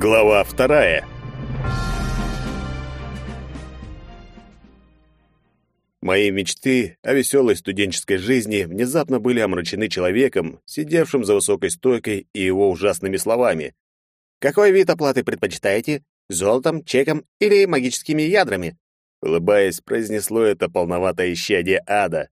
Глава вторая. Мои мечты о веселой студенческой жизни внезапно были омрачены человеком, сидевшим за высокой стойкой и его ужасными словами. «Какой вид оплаты предпочитаете? Золотом, чеком или магическими ядрами?» Улыбаясь, произнесло это полноватое исчадие ада.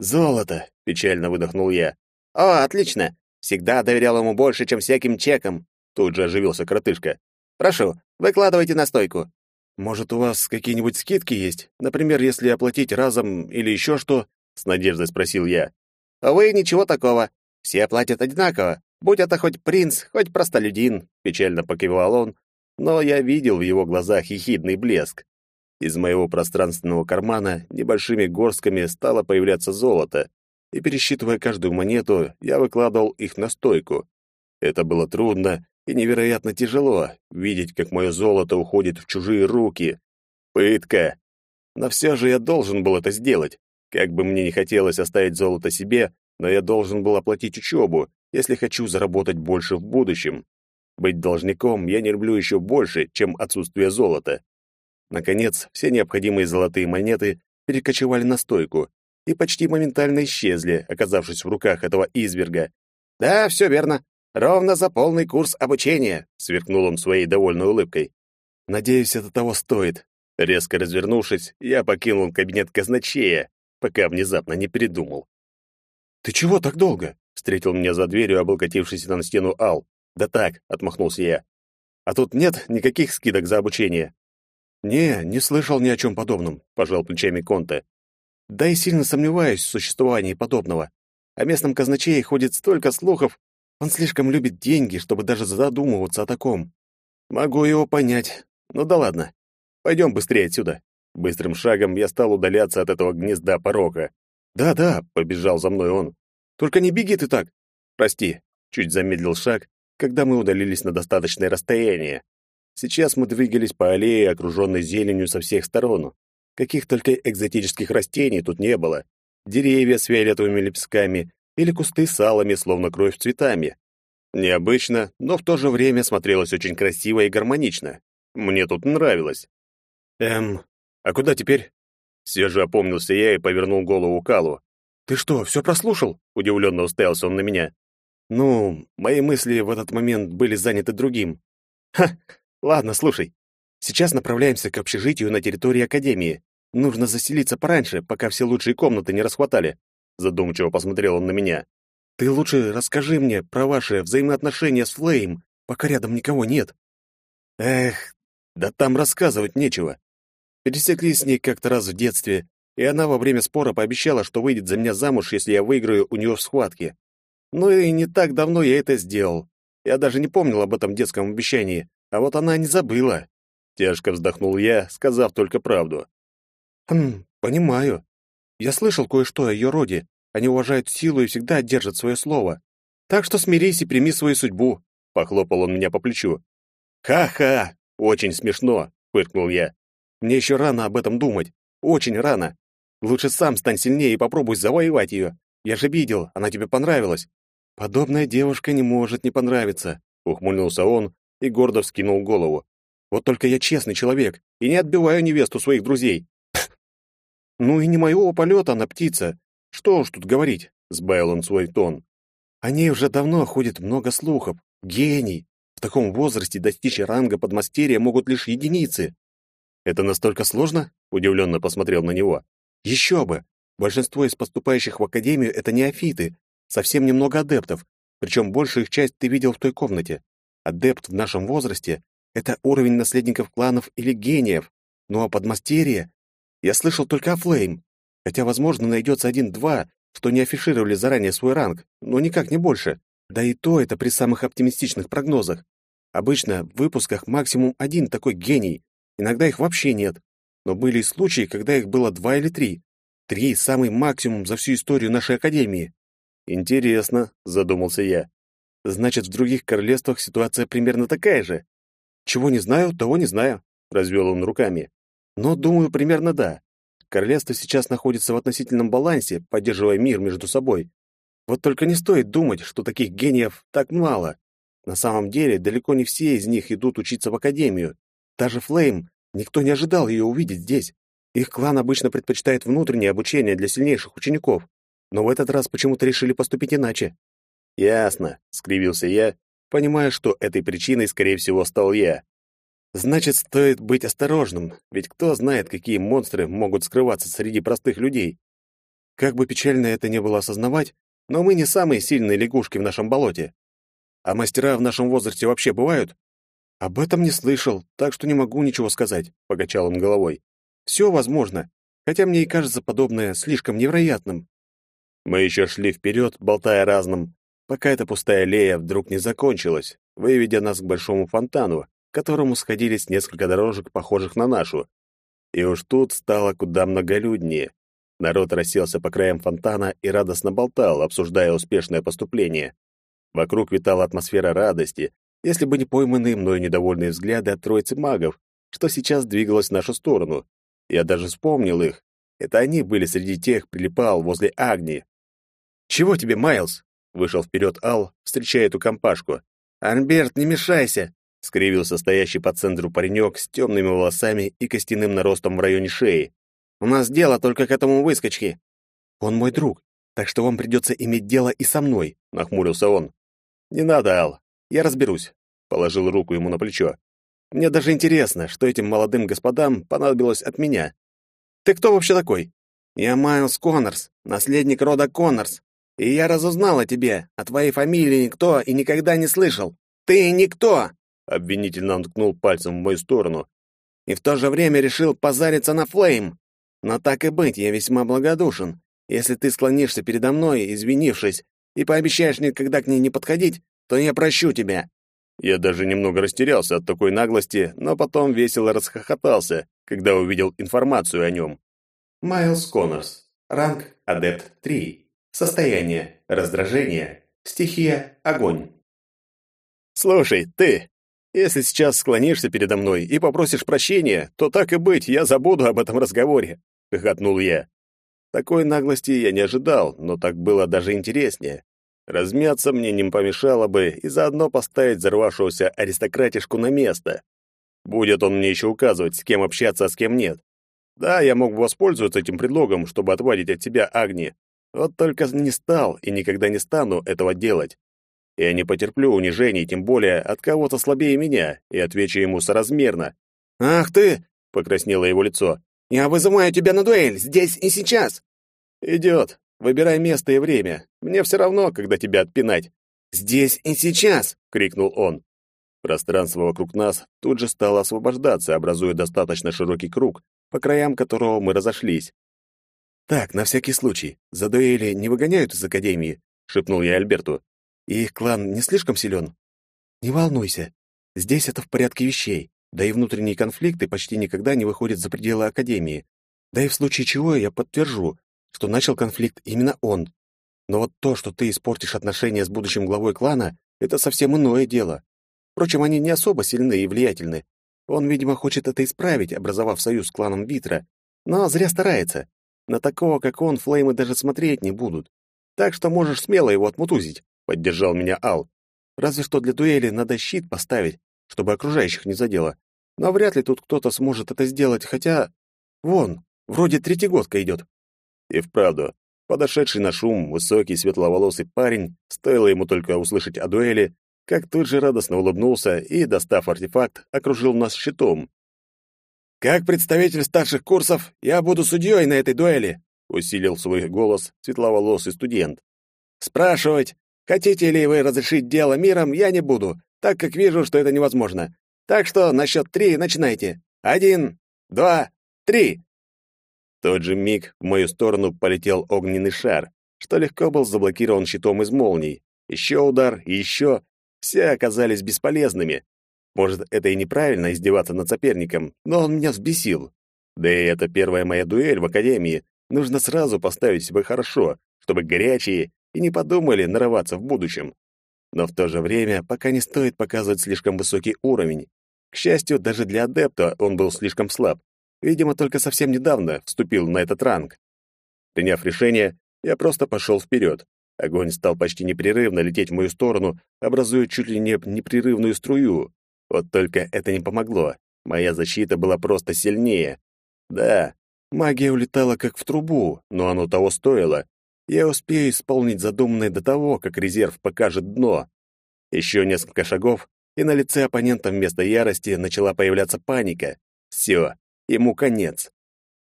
«Золото!» — печально выдохнул я. «О, отлично! Всегда доверял ему больше, чем всяким чекам!» Тут же оживился коротышка. «Прошу, выкладывайте на стойку. «Может, у вас какие-нибудь скидки есть? Например, если оплатить разом или еще что?» — с надеждой спросил я. «Увы, ничего такого. Все платят одинаково. Будь это хоть принц, хоть простолюдин», — печально покивал он, но я видел в его глазах ехидный блеск. Из моего пространственного кармана небольшими горстками стало появляться золото, и, пересчитывая каждую монету, я выкладывал их на стойку. Это было трудно и невероятно тяжело видеть, как мое золото уходит в чужие руки. Пытка. Но все же я должен был это сделать. Как бы мне не хотелось оставить золото себе, но я должен был оплатить учебу, если хочу заработать больше в будущем. Быть должником я не люблю еще больше, чем отсутствие золота. Наконец, все необходимые золотые монеты перекочевали на стойку и почти моментально исчезли, оказавшись в руках этого изверга. «Да, все верно. Ровно за полный курс обучения, сверкнул он своей довольной улыбкой. Надеюсь, это того стоит. Резко развернувшись, я покинул кабинет казначея, пока внезапно не передумал. Ты чего так долго? встретил меня за дверью облокотившийся на стену Ал. Да так, отмахнулся я. А тут нет никаких скидок за обучение. Не, не слышал ни о чем подобном, пожал плечами Конте. Да и сильно сомневаюсь в существовании подобного. О местном казначее ходит столько слухов, он слишком любит деньги, чтобы даже задумываться о таком. Могу его понять. Ну да ладно. Пойдем быстрее отсюда. Быстрым шагом я стал удаляться от этого гнезда порока. Да-да, побежал за мной он. Только не беги ты так. Прости. Чуть замедлил шаг, когда мы удалились на достаточное расстояние. Сейчас мы двигались по аллее, окруженной зеленью со всех сторон. Каких только экзотических растений тут не было. Деревья с фиолетовыми лепестками, или кусты с алами, словно кровь цветами. Необычно, но в то же время смотрелось очень красиво и гармонично. Мне тут нравилось. Эм, а куда теперь? Все же опомнился я и повернул голову к Аллу. «Ты что, все прослушал?» — удивленно уставился он на меня. «Ну, мои мысли в этот момент были заняты другим». «Ха, ладно, слушай. Сейчас направляемся к общежитию на территории Академии. Нужно заселиться пораньше, пока все лучшие комнаты не расхватали. Задумчиво посмотрел он на меня. Ты лучше расскажи мне про ваши взаимоотношения с Флейм, пока рядом никого нет. Эх, да там рассказывать нечего. Пересеклись с ней как-то раз в детстве, и она во время спора пообещала, что выйдет за меня замуж, если я выиграю у нее в схватке. Ну и не так давно я это сделал. Я даже не помнил об этом детском обещании, а вот она не забыла. Тяжко вздохнул я, сказав только правду. Хм, понимаю. Я слышал кое-что о ее роде. Они уважают силу и всегда держат свое слово. Так что смирись и прими свою судьбу. Похлопал он меня по плечу. Ха-ха, очень смешно, фыркнул я. Мне еще рано об этом думать. Очень рано. Лучше сам стань сильнее и попробуй завоевать ее. Я же видел, она тебе понравилась. Подобная девушка не может не понравиться, ухмыльнулся он и гордо вскинул голову. Вот только я честный человек и не отбиваю невесту своих друзей. Ну и не моего полета она птица. Что уж тут говорить, сбавил он свой тон. О ней уже давно ходит много слухов. Гений. В таком возрасте достичь ранга подмастерья могут лишь единицы. Это настолько сложно? Удивленно посмотрел на него. Еще бы. Большинство из поступающих в академию это неофиты, совсем немного адептов, причем большую их часть ты видел в той комнате. Адепт в нашем возрасте — это уровень наследников кланов или гениев, ну а подмастерье я слышал только о Флейм, хотя, возможно, найдется один-два, что не афишировали заранее свой ранг, но никак не больше. Да и то это при самых оптимистичных прогнозах. Обычно в выпусках максимум один такой гений, иногда их вообще нет. Но были и случаи, когда их было два или три. Три — самый максимум за всю историю нашей Академии. Интересно, задумался я. Значит, в других королевствах ситуация примерно такая же. Чего не знаю, того не знаю, развел он руками. Но, думаю, примерно да. Королевство сейчас находится в относительном балансе, поддерживая мир между собой. Вот только не стоит думать, что таких гениев так мало. На самом деле, далеко не все из них идут учиться в академию. Даже Флейм, никто не ожидал ее увидеть здесь. Их клан обычно предпочитает внутреннее обучение для сильнейших учеников, но в этот раз почему-то решили поступить иначе. Ясно, скривился я, понимая, что этой причиной, скорее всего, стал я. Значит, стоит быть осторожным, ведь кто знает, какие монстры могут скрываться среди простых людей. Как бы печально это не было осознавать, но мы не самые сильные лягушки в нашем болоте. А мастера в нашем возрасте вообще бывают? Об этом не слышал, так что не могу ничего сказать, покачал он головой. Все возможно, хотя мне и кажется подобное слишком невероятным. Мы еще шли вперед, болтая разным, пока эта пустая аллея вдруг не закончилась, выведя нас к большому фонтану, которому сходились несколько дорожек, похожих на нашу. И уж тут стало куда многолюднее. Народ расселся по краям фонтана и радостно болтал, обсуждая успешное поступление. Вокруг витала атмосфера радости, если бы не пойманные мной недовольные взгляды от троицы магов, что сейчас двигалось в нашу сторону. Я даже вспомнил их. Это они были среди тех, прилипал возле Агни. «Чего тебе, Майлз?» — вышел вперед Ал, встречая эту компашку. «Альберт, не мешайся!» — скривился стоящий по центру паренек с темными волосами и костяным наростом в районе шеи. «У нас дело только к этому выскочке». «Он мой друг, так что вам придется иметь дело и со мной», — нахмурился он. «Не надо, Ал, я разберусь», — положил руку ему на плечо. Мне даже интересно, что этим молодым господам понадобилось от меня. Ты кто вообще такой? Я Майлз Коннорс, наследник рода Коннорс. И я разузнал о тебе, о твоей фамилии никто и никогда не слышал. Ты никто!» Обвинительно ткнул пальцем в мою сторону. «И в то же время решил позариться на Флейм. Но так и быть, я весьма благодушен. Если ты склонишься передо мной, извинившись, и пообещаешь никогда к ней не подходить, то я прощу тебя. Я даже немного растерялся от такой наглости, но потом весело расхохотался, когда увидел информацию о нем. Майлз Коннорс. Ранг Адепт 3. Состояние. Раздражение. Стихия. Огонь. «Слушай, ты, если сейчас склонишься передо мной и попросишь прощения, то так и быть, я забуду об этом разговоре», — хохотнул я. Такой наглости я не ожидал, но так было даже интереснее. Размяться мне не помешало бы и заодно поставить взорвавшегося аристократишку на место. Будет он мне еще указывать, с кем общаться, а с кем нет. Да, я мог бы воспользоваться этим предлогом, чтобы отвадить от себя Агни. Вот только не стал и никогда не стану этого делать. Я не потерплю унижений, тем более от кого-то слабее меня, и отвечу ему соразмерно. «Ах ты!» — покраснело его лицо. «Я вызываю тебя на дуэль, здесь и сейчас!» «Идет. Выбирай место и время. Мне все равно, когда тебя отпинать. Здесь и сейчас, крикнул он. Пространство вокруг нас тут же стало освобождаться, образуя достаточно широкий круг, по краям которого мы разошлись. Так, на всякий случай, за дуэли не выгоняют из академии, шепнул я Альберту. И их клан не слишком силен. Не волнуйся. Здесь это в порядке вещей. Да и внутренние конфликты почти никогда не выходят за пределы академии. Да и в случае чего я подтвержу, что начал конфликт именно он. Но вот то, что ты испортишь отношения с будущим главой клана, это совсем иное дело. Впрочем, они не особо сильны и влиятельны. Он, видимо, хочет это исправить, образовав союз с кланом Витра. Но зря старается. На такого, как он, флеймы даже смотреть не будут. Так что можешь смело его отмутузить, — поддержал меня Ал. Разве что для дуэли надо щит поставить, чтобы окружающих не задело. Но вряд ли тут кто-то сможет это сделать, хотя... Вон, вроде третьегодка идет. И вправду, подошедший на шум высокий светловолосый парень, стоило ему только услышать о дуэли, как тут же радостно улыбнулся и, достав артефакт, окружил нас щитом. «Как представитель старших курсов, я буду судьей на этой дуэли», усилил свой голос светловолосый студент. «Спрашивать, хотите ли вы разрешить дело миром, я не буду, так как вижу, что это невозможно. Так что на счет три начинайте. Один, два, три!» тот же миг в мою сторону полетел огненный шар, что легко был заблокирован щитом из молний. Еще удар и еще. Все оказались бесполезными. Может, это и неправильно издеваться над соперником, но он меня взбесил. Да и это первая моя дуэль в академии. Нужно сразу поставить себя хорошо, чтобы горячие и не подумали нарываться в будущем. Но в то же время пока не стоит показывать слишком высокий уровень. К счастью, даже для адепта он был слишком слаб. Видимо, только совсем недавно вступил на этот ранг. Приняв решение, я просто пошел вперед. Огонь стал почти непрерывно лететь в мою сторону, образуя чуть ли не непрерывную струю. Вот только это не помогло. Моя защита была просто сильнее. Да, магия улетала как в трубу, но оно того стоило. Я успею исполнить задуманное до того, как резерв покажет дно. Еще несколько шагов, и на лице оппонента вместо ярости начала появляться паника. Все, ему конец.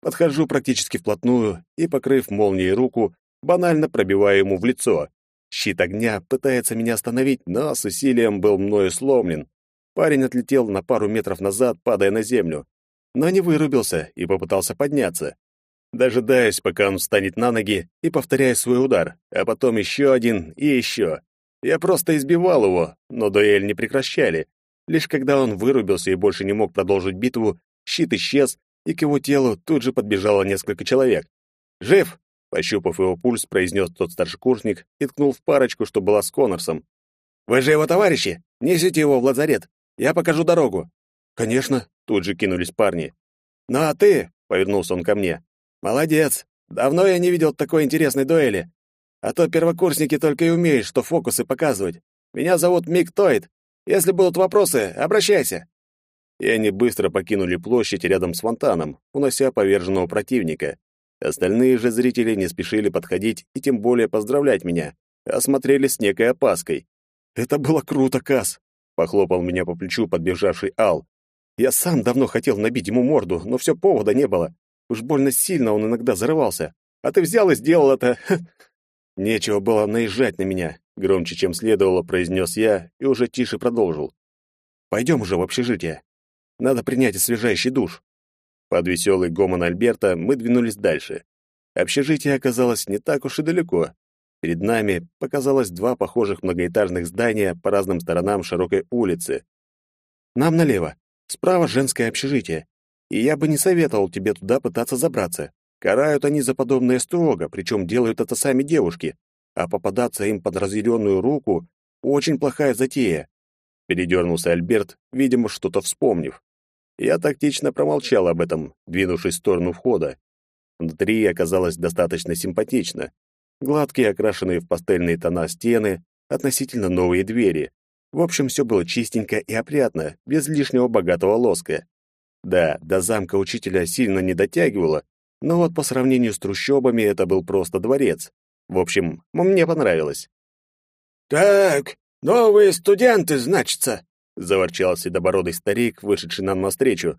Подхожу практически вплотную и, покрыв молнией руку, банально пробиваю ему в лицо. Щит огня пытается меня остановить, но с усилием был мною сломлен. Парень отлетел на пару метров назад, падая на землю, но не вырубился и попытался подняться. Дожидаюсь, пока он встанет на ноги, и повторяю свой удар, а потом еще один и еще. Я просто избивал его, но дуэль не прекращали. Лишь когда он вырубился и больше не мог продолжить битву, щит исчез, и к его телу тут же подбежало несколько человек. «Жив!» — пощупав его пульс, произнес тот старшекурсник и ткнул в парочку, что была с Коннорсом. «Вы же его товарищи! Несите его в лазарет! Я покажу дорогу!» «Конечно!» — тут же кинулись парни. «Ну а ты?» — повернулся он ко мне. «Молодец! Давно я не видел такой интересной дуэли. А то первокурсники только и умеют, что фокусы показывать. Меня зовут Мик Тойд. Если будут вопросы, обращайся». И они быстро покинули площадь рядом с фонтаном, унося поверженного противника. Остальные же зрители не спешили подходить и тем более поздравлять меня, а смотрели с некой опаской. «Это было круто, Кас!» — похлопал меня по плечу подбежавший Ал. «Я сам давно хотел набить ему морду, но все повода не было. Уж больно сильно он иногда зарывался. А ты взял и сделал это. Нечего было наезжать на меня, громче, чем следовало, произнес я и уже тише продолжил. Пойдем уже в общежитие. Надо принять освежающий душ. Под веселый гомон Альберта мы двинулись дальше. Общежитие оказалось не так уж и далеко. Перед нами показалось два похожих многоэтажных здания по разным сторонам широкой улицы. Нам налево. Справа женское общежитие. И я бы не советовал тебе туда пытаться забраться. Карают они за подобное строго, причем делают это сами девушки, а попадаться им под разъяренную руку — очень плохая затея. Передернулся Альберт, видимо, что-то вспомнив. Я тактично промолчал об этом, двинувшись в сторону входа. Внутри оказалось достаточно симпатично. Гладкие, окрашенные в пастельные тона стены, относительно новые двери. В общем, все было чистенько и опрятно, без лишнего богатого лоска. Да, до замка учителя сильно не дотягивало, но вот по сравнению с трущобами это был просто дворец. В общем, мне понравилось. «Так, новые студенты, значится», — заворчал седобородый старик, вышедший нам навстречу.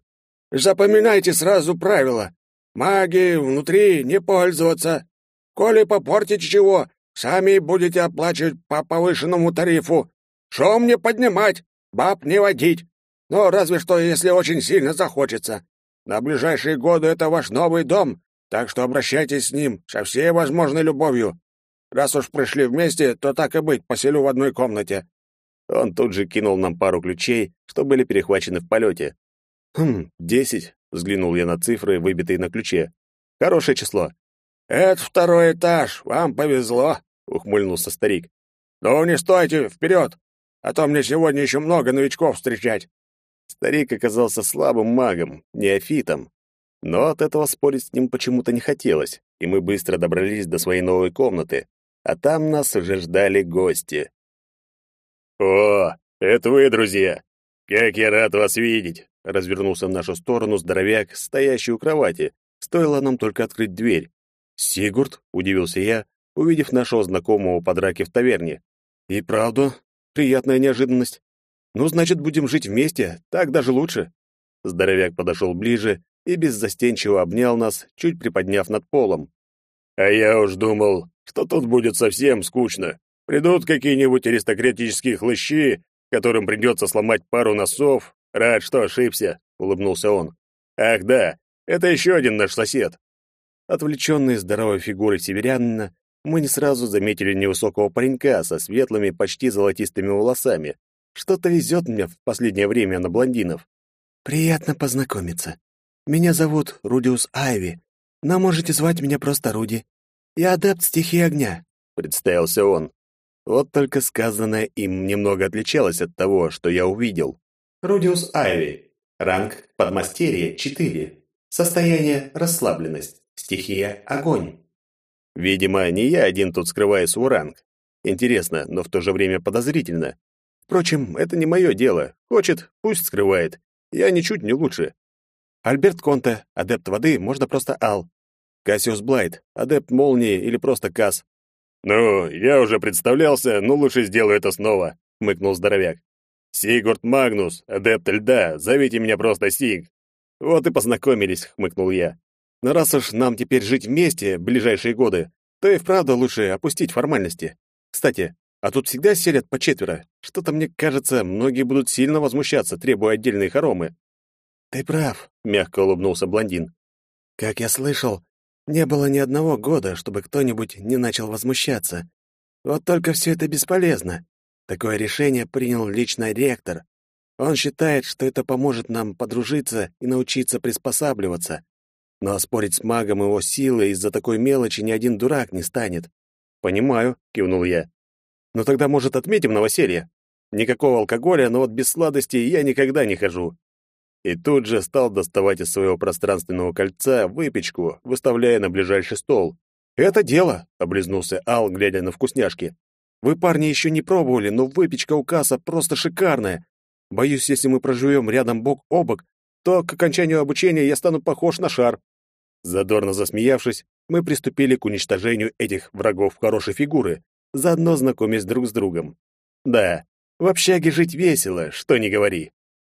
«Запоминайте сразу правила. Маги внутри не пользоваться. Коли попортите чего, сами будете оплачивать по повышенному тарифу. Шум не поднимать, баб не водить. Но разве что, если очень сильно захочется. На ближайшие годы это ваш новый дом, так что обращайтесь с ним со всей возможной любовью. Раз уж пришли вместе, то так и быть, поселю в одной комнате». Он тут же кинул нам пару ключей, что были перехвачены в полете. «Хм, десять», — взглянул я на цифры, выбитые на ключе. «Хорошее число». «Это второй этаж, вам повезло», — ухмыльнулся старик. «Ну, не стойте, вперед, а то мне сегодня еще много новичков встречать». Старик оказался слабым магом, неофитом. Но от этого спорить с ним почему-то не хотелось, и мы быстро добрались до своей новой комнаты, а там нас уже ждали гости. «О, это вы, друзья! Как я рад вас видеть!» Развернулся в нашу сторону здоровяк, стоящий у кровати. Стоило нам только открыть дверь. «Сигурд?» — удивился я, увидев нашего знакомого по драке в таверне. «И правда, приятная неожиданность. Ну, значит, будем жить вместе, так даже лучше. Здоровяк подошел ближе и беззастенчиво обнял нас, чуть приподняв над полом. А я уж думал, что тут будет совсем скучно. Придут какие-нибудь аристократические хлыщи, которым придется сломать пару носов. Рад, что ошибся, улыбнулся он. Ах да, это еще один наш сосед. Отвлеченный здоровой фигурой северянина, мы не сразу заметили невысокого паренька со светлыми, почти золотистыми волосами, что-то везет мне в последнее время на блондинов. Приятно познакомиться. Меня зовут Рудиус Айви, но можете звать меня просто Руди. Я адепт стихии огня, представился он. Вот только сказанное им немного отличалось от того, что я увидел. Рудиус Айви. Ранг подмастерье 4. Состояние расслабленность. Стихия огонь. Видимо, не я один тут скрываю свой ранг. Интересно, но в то же время подозрительно. Впрочем, это не мое дело. Хочет, пусть скрывает. Я ничуть не лучше. Альберт Конте, адепт воды, можно просто Ал. Кассиус Блайт, адепт молнии или просто Кас. «Ну, я уже представлялся, но лучше сделаю это снова», — мыкнул здоровяк. «Сигурд Магнус, адепт льда, зовите меня просто Сиг». «Вот и познакомились», — хмыкнул я. «Но раз уж нам теперь жить вместе ближайшие годы, то и вправду лучше опустить формальности. Кстати, а тут всегда селят по четверо. Что-то мне кажется, многие будут сильно возмущаться, требуя отдельные хоромы». «Ты прав», — мягко улыбнулся блондин. «Как я слышал, не было ни одного года, чтобы кто-нибудь не начал возмущаться. Вот только все это бесполезно. Такое решение принял лично ректор. Он считает, что это поможет нам подружиться и научиться приспосабливаться. Но спорить с магом его силы из-за такой мелочи ни один дурак не станет. «Понимаю», — кивнул я. «Но тогда, может, отметим новоселье? Никакого алкоголя, но вот без сладостей я никогда не хожу и тут же стал доставать из своего пространственного кольца выпечку, выставляя на ближайший стол. «Это дело!» — облизнулся Ал, глядя на вкусняшки. «Вы, парни, еще не пробовали, но выпечка у Касса просто шикарная. Боюсь, если мы проживем рядом бок о бок, то к окончанию обучения я стану похож на шар». Задорно засмеявшись, мы приступили к уничтожению этих врагов хорошей фигуры, заодно знакомясь друг с другом. Да, в общаге жить весело, что ни говори.